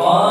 Oh.